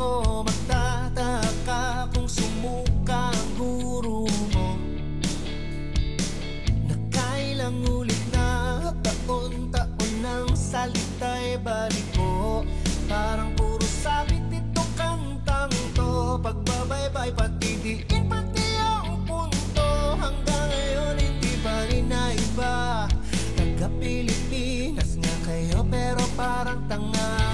ko magtataka kung sumuka ang guru mo Nakailang ulit na taon-taon ng salita'y balik mo. Parang puro sabit nito kantang to. Pagbabaybay pati diin pati ang punto. Hanggang ngayon hindi pa rin na iba Taga Pilipinas nga kayo pero parang tanga.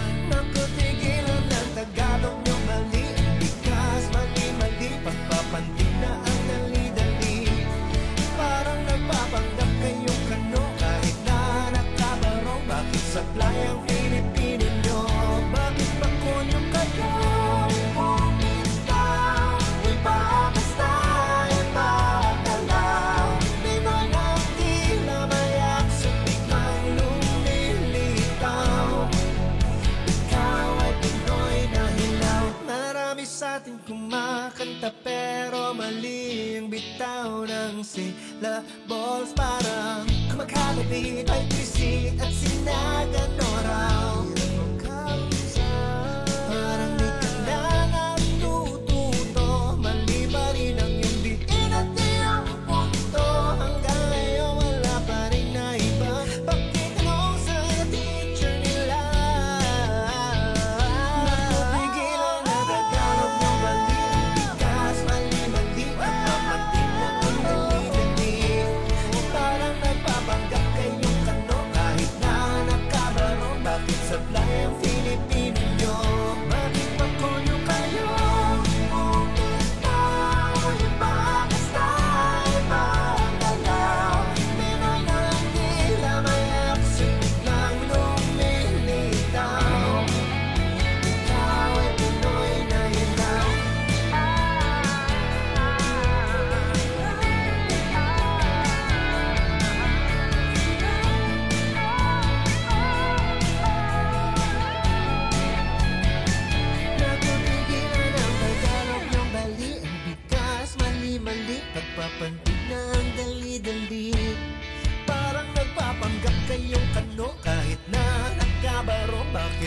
maganda pero mali ang bitaw ng sila Balls parang kumakalabi ay visit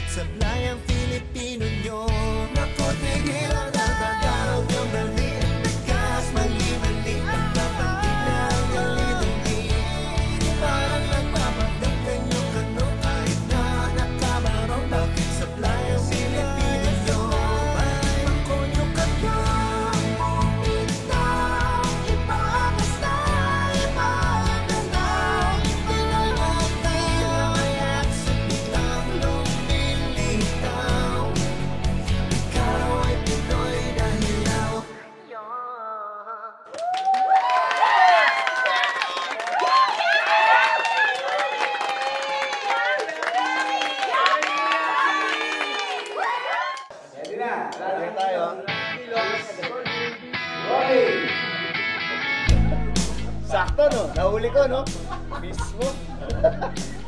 Sablay ang Pilipino nyo. Sakto, no? Nahuli ko, no? Mismo.